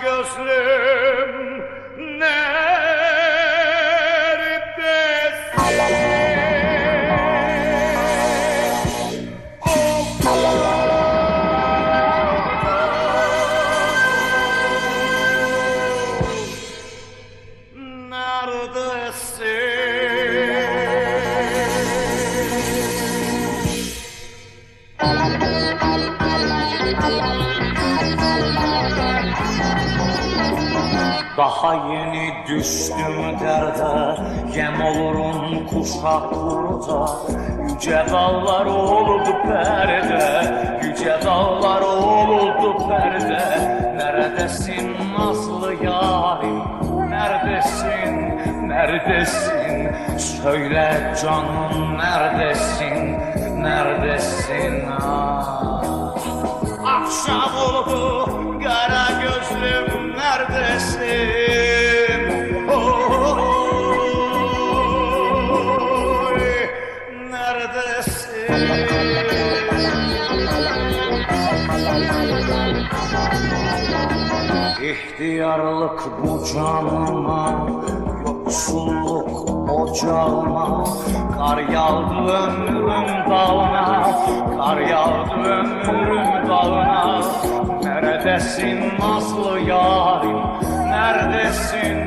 gözlüm neredesin? Oh, neredesin? Daha yeni düştüm derde Yem olurum kuşak burada. Yüce dağlar oldu perde Yüce dağlar oldu perde. Neredesin nazlı yarim? Neredesin, neredesin? Söyle canım neredesin? Neredesin? Ah! Akşam oldu İhtiyarlık bu canıma Yoksulluk ocağıma Kar yağdı ömrüm dağına Kar yağdı ömrüm dağına Neredesin nazlı yarim? Neredesin,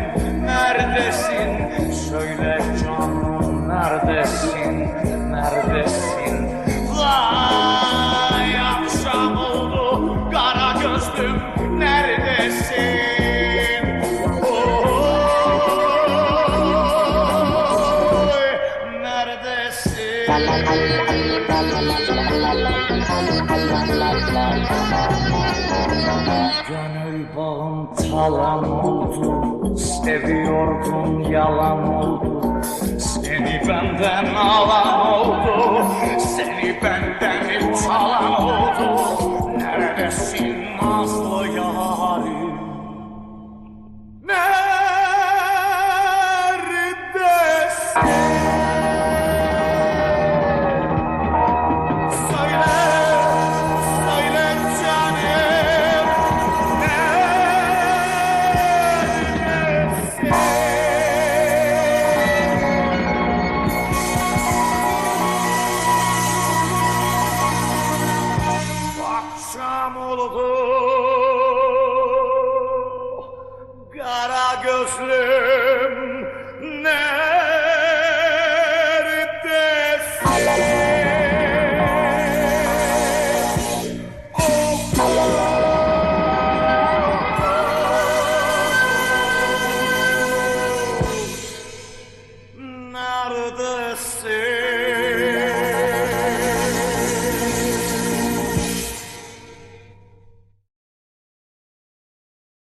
neredesin? Söyle canım neredesin, neredesin Gönül bağım talan oldu Seviyordum yalan oldu Akşam oldu Kara gözlüm